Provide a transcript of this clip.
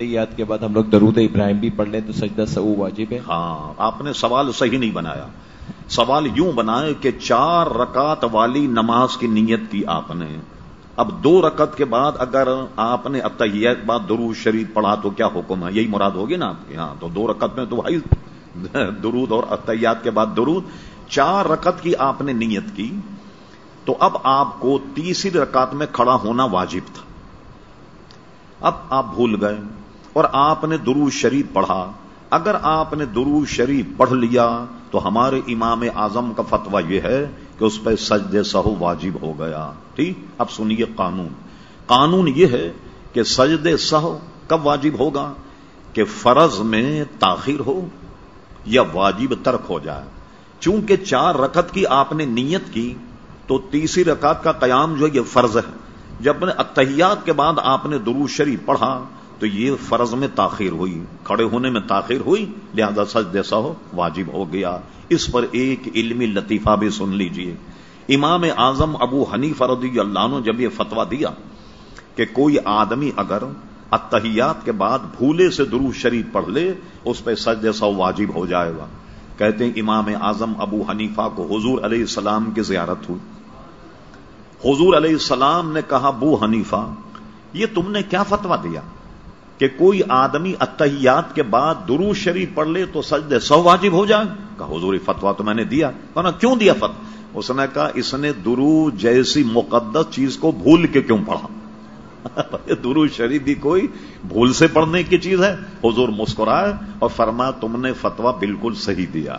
احتیاط کے بعد ہم لوگ درود ابراہیم بھی پڑھ لیں تو سجدہ سعو واجب ہے۔ ہاں آپ نے سوال صحیح نہیں بنایا۔ سوال یوں بنائے کہ چار رکعت والی نماز کی نیت کی آپ نے۔ اب دو رکعت کے بعد اگر آپ نے اتحیات کے بعد درود شریف پڑھا تو کیا حکم ہے؟ یہی مراد ہوگی نا آپ کے۔ ہاں تو دو رکعت میں تو بھائی درود اور اتحیات کے بعد درود۔ چار رکعت کی آپ نے نیت کی تو اب آپ کو تیسری رکعت میں کھڑا ہونا واجب تھا۔ اب آپ بھول گئے۔ اور آپ نے درو شریف پڑھا۔ اگر آپ نے درو شریف پڑھ لیا تو ہمارے امام اعظم کا فتویٰ یہ ہے کہ اس پہ سجد سہو واجب ہو گیا۔ ٹھیک؟ اب سنیے قانون۔ قانون یہ ہے کہ سجد سہو کب واجب ہوگا؟ کہ فرض میں تاخیر ہو یا واجب ترک ہو جائے۔ چونکہ چار رکعت کی آپ نے نیت کی تو تیسری رکعت کا قیام جو ہے یہ فرض ہے۔ جب اتحیات کے بعد آپ نے درو شریف پڑھا تو یہ فرض میں تاخیر ہوئی، کھڑے ہونے میں تاخیر ہوئی، لہذا سچ جیسا ہو واجب ہو گیا۔ اس پر ایک علمی لطیفہ بھی سن لیجیے۔ امام اعظم ابو حنیف رضی اللہ عنہ جب یہ فتوا دیا کہ کوئی آدمی اگر اتحیات کے بعد بھولے سے درو شریف پڑھ لے، اس پہ سج جیسا واجب ہو جائے گا۔ کہتے ہیں امام اعظم ابو حنیفہ کو حضور علیہ السلام کی زیارت ہوئی۔ حضور علیہ السلام نے کہا، بو حنیفہ، یہ تم نے کیا فتوا دیا؟ کہ کوئی آدمی اتحیات کے بعد درو شریف پڑھ لے تو سجد سو واجب ہو جائے کہا، حضور فتوا تو میں نے دیا۔ کہنا کیوں دیا فتوا اس نے کہا، اس نے درو جیسی مقدس چیز کو بھول کے کیوں پڑھا؟ درو شریف بھی کوئی بھول سے پڑھنے کی چیز ہے۔ حضور مسکرائے اور فرما تم نے فتوا بالکل صحیح دیا۔